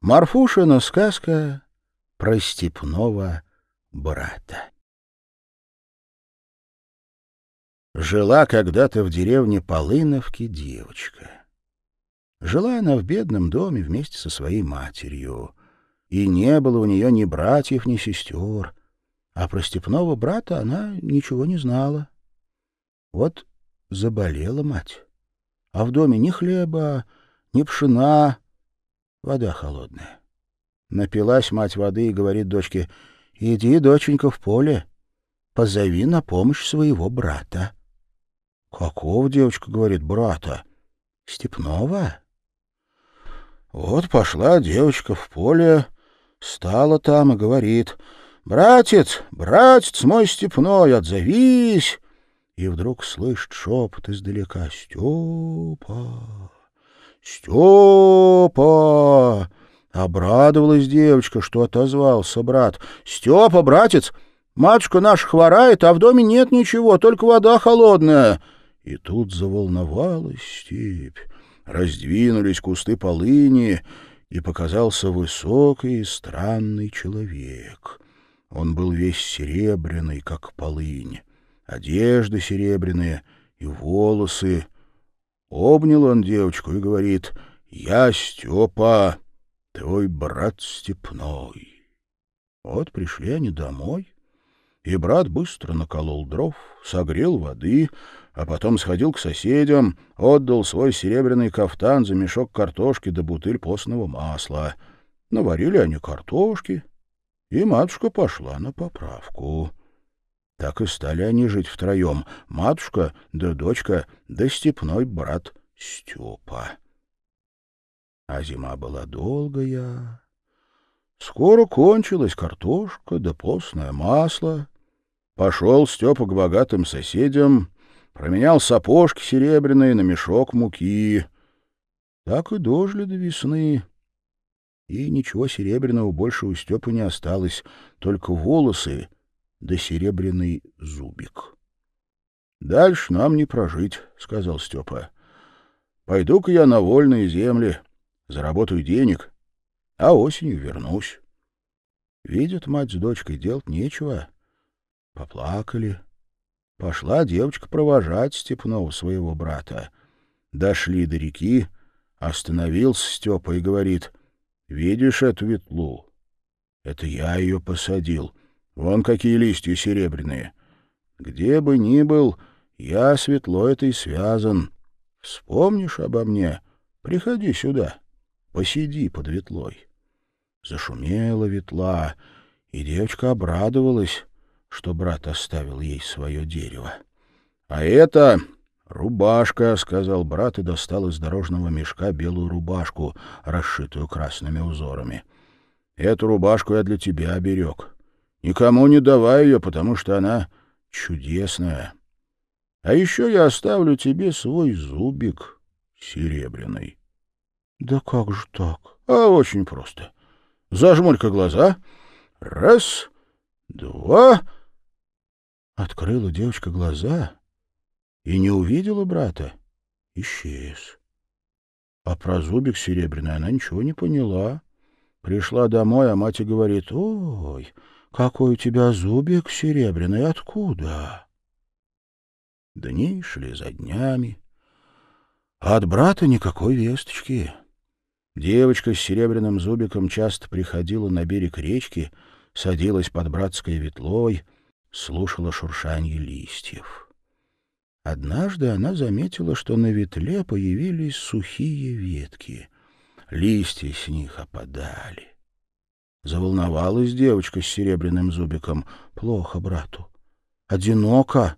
Марфушина сказка про степного брата. Жила когда-то в деревне Полыновки девочка. Жила она в бедном доме вместе со своей матерью. И не было у нее ни братьев, ни сестер. А про степного брата она ничего не знала. Вот заболела мать. А в доме ни хлеба, ни пшена, вода холодная. Напилась мать воды и говорит дочке, «Иди, доченька, в поле, позови на помощь своего брата». «Какого, девочка, — говорит, — брата? Степного?» Вот пошла девочка в поле, стала там и говорит, «Братец, братец мой степной, отзовись!» И вдруг слышит шепот издалека, «Степа! Степа!» Обрадовалась девочка, что отозвался брат. «Степа, братец, матушка наша хворает, а в доме нет ничего, только вода холодная». И тут заволновалась степь. Раздвинулись кусты полыни, и показался высокий и странный человек. Он был весь серебряный, как полынь, одежды серебряные и волосы. Обнял он девочку и говорит, «Я Степа, твой брат Степной». Вот пришли они домой, и брат быстро наколол дров, согрел воды, а потом сходил к соседям, отдал свой серебряный кафтан за мешок картошки да бутыль постного масла. Наварили они картошки, и матушка пошла на поправку. Так и стали они жить втроем, матушка да дочка да степной брат Степа. А зима была долгая. Скоро кончилась картошка да постное масло. Пошел Степа к богатым соседям, променял сапожки серебряные на мешок муки. Так и дожили до весны. И ничего серебряного больше у Степы не осталось, только волосы да серебряный зубик. — Дальше нам не прожить, — сказал Степа. — Пойду-ка я на вольные земли, заработаю денег, а осенью вернусь. Видят мать с дочкой, делать нечего. Поплакали. Пошла девочка провожать степного своего брата. Дошли до реки, остановился Степа и говорит, «Видишь эту ветлу? Это я ее посадил. Вон какие листья серебряные. Где бы ни был, я светло этой связан. Вспомнишь обо мне? Приходи сюда, посиди под ветлой». Зашумела ветла, и девочка обрадовалась что брат оставил ей свое дерево. — А это рубашка, — сказал брат и достал из дорожного мешка белую рубашку, расшитую красными узорами. — Эту рубашку я для тебя оберег. Никому не давай ее, потому что она чудесная. А еще я оставлю тебе свой зубик серебряный. — Да как же так? — А очень просто. Зажмурь-ка глаза. Раз, два... Открыла девочка глаза и не увидела брата. Исчез. А про зубик серебряный она ничего не поняла. Пришла домой, а мать говорит, «Ой, какой у тебя зубик серебряный, откуда?» Дни шли за днями, а от брата никакой весточки. Девочка с серебряным зубиком часто приходила на берег речки, садилась под братской ветлой — слушала шуршанье листьев. Однажды она заметила, что на ветле появились сухие ветки. Листья с них опадали. Заволновалась девочка с серебряным зубиком. Плохо брату. Одиноко.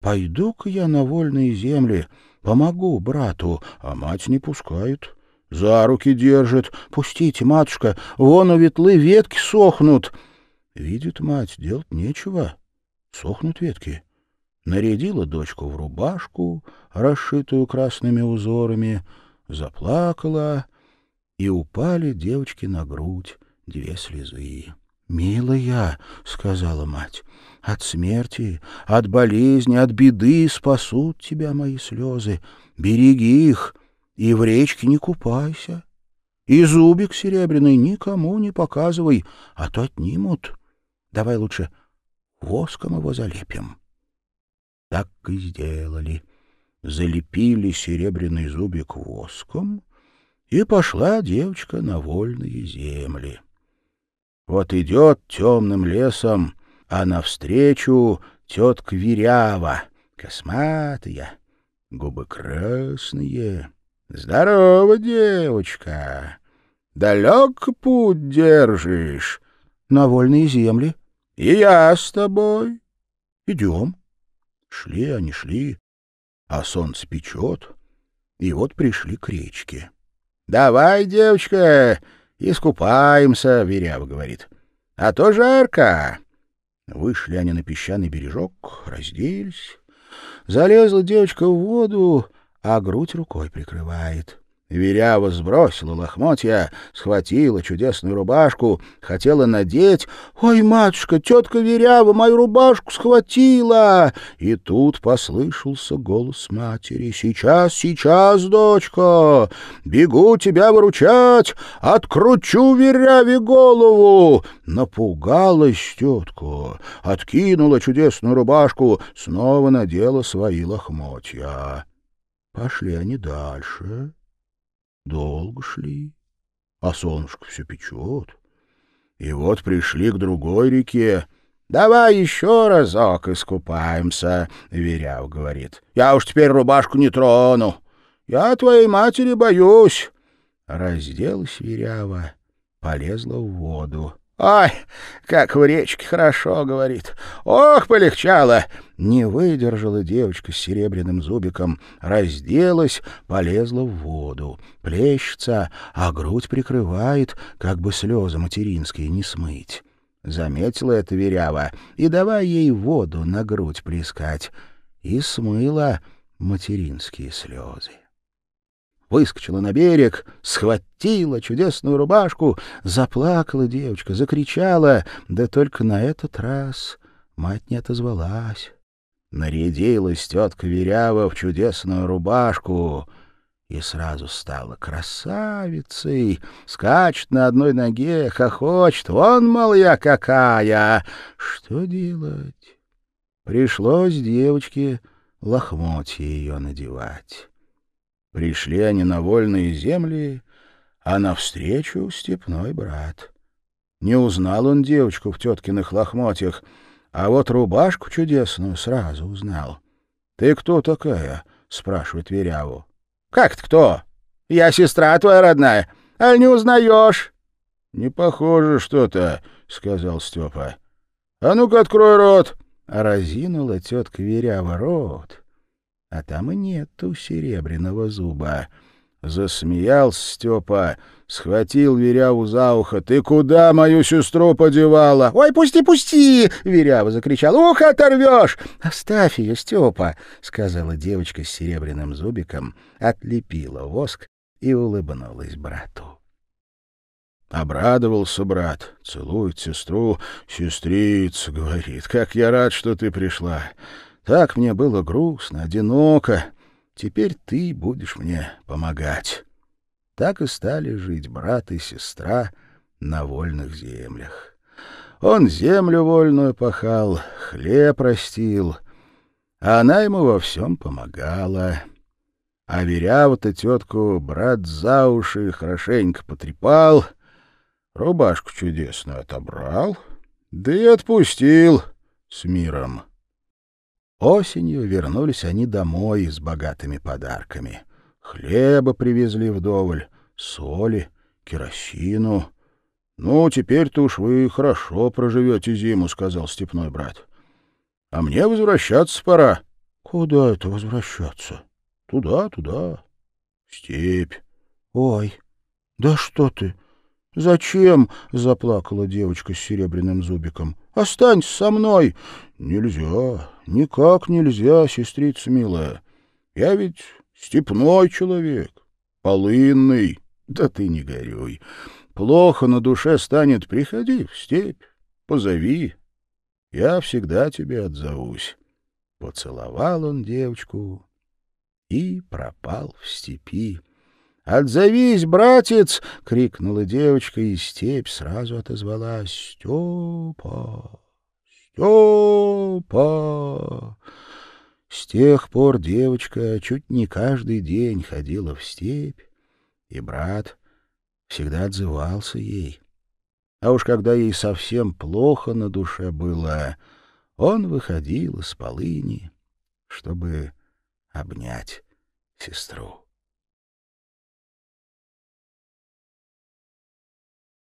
Пойду-ка я на вольные земли, помогу брату, а мать не пускает. За руки держит. Пустите, матушка, вон у ветлы ветки сохнут. Видит мать, делать нечего. Сохнут ветки. Нарядила дочку в рубашку, расшитую красными узорами, заплакала, и упали девочки на грудь две слезы. «Милая», — сказала мать, — «от смерти, от болезни, от беды спасут тебя мои слезы. Береги их и в речке не купайся. И зубик серебряный никому не показывай, а то отнимут. Давай лучше воском его залепим. Так и сделали. Залепили серебряный зубик воском, и пошла девочка на вольные земли. Вот идет темным лесом, а навстречу тетка Верява, косматая, губы красные. «Здорово, девочка! Далек путь держишь?» «На вольные земли». «И я с тобой». «Идем». Шли они, шли, а солнце печет, и вот пришли к речке. «Давай, девочка, искупаемся», — Верява говорит. «А то жарко». Вышли они на песчаный бережок, разделись. Залезла девочка в воду, а грудь рукой прикрывает. Верява сбросила лохмотья, схватила чудесную рубашку, хотела надеть. «Ой, матушка, тетка Верява мою рубашку схватила!» И тут послышался голос матери. «Сейчас, сейчас, дочка! Бегу тебя выручать! Откручу Веряве голову!» Напугалась тетка, откинула чудесную рубашку, снова надела свои лохмотья. Пошли они дальше. Долго шли, а солнышко все печет. И вот пришли к другой реке. «Давай еще разок искупаемся», — Веряв говорит. «Я уж теперь рубашку не трону. Я твоей матери боюсь». Разделась Верява, полезла в воду. «Ой, как в речке хорошо!» — говорит. «Ох, полегчало!» Не выдержала девочка с серебряным зубиком, разделась, полезла в воду. Плещется, а грудь прикрывает, как бы слезы материнские не смыть. Заметила это верява, и давай ей воду на грудь плескать. И смыла материнские слезы выскочила на берег, схватила чудесную рубашку, заплакала девочка, закричала, да только на этот раз мать не отозвалась. Нарядилась тетка Верява в чудесную рубашку и сразу стала красавицей, скачет на одной ноге, хохочет, вон, мол, я какая! Что делать? Пришлось девочке лохмотья ее надевать. Пришли они на вольные земли, а навстречу степной брат. Не узнал он девочку в теткиных лохмотьях, а вот рубашку чудесную сразу узнал. — Ты кто такая? — спрашивает Веряву. — Как ты кто? Я сестра твоя родная. А не узнаешь? — Не похоже что-то, — сказал Степа. — А ну-ка открой рот. Разинула тетка Верява рот а там и нету серебряного зуба. Засмеялся Степа, схватил Веряву за ухо. «Ты куда мою сестру подевала?» «Ой, пусти, пусти!» — Верява закричал. «Ухо оторвешь!» «Оставь ее, Степа!» — сказала девочка с серебряным зубиком, отлепила воск и улыбнулась брату. Обрадовался брат, целует сестру. «Сестрица», — говорит, — «как я рад, что ты пришла. Так мне было грустно, одиноко. Теперь ты будешь мне помогать. Так и стали жить брат и сестра на вольных землях. Он землю вольную пахал, хлеб растил, а она ему во всем помогала. А веряву-то тетку брат за уши хорошенько потрепал, рубашку чудесную отобрал, да и отпустил с миром. Осенью вернулись они домой с богатыми подарками. Хлеба привезли вдоволь, соли, керосину. — Ну, теперь-то уж вы хорошо проживете зиму, — сказал степной брат. — А мне возвращаться пора. — Куда это возвращаться? — Туда, туда. Степь. — Ой, да что ты! «Зачем?» — заплакала девочка с серебряным зубиком. «Останься со мной!» «Нельзя, никак нельзя, сестрица милая. Я ведь степной человек, полынный. Да ты не горюй. Плохо на душе станет, приходи в степь, позови. Я всегда тебе отзовусь». Поцеловал он девочку и пропал в степи «Отзовись, братец!» — крикнула девочка, и степь сразу отозвалась. «Степа! Степа!» С тех пор девочка чуть не каждый день ходила в степь, и брат всегда отзывался ей. А уж когда ей совсем плохо на душе было, он выходил из полыни, чтобы обнять сестру.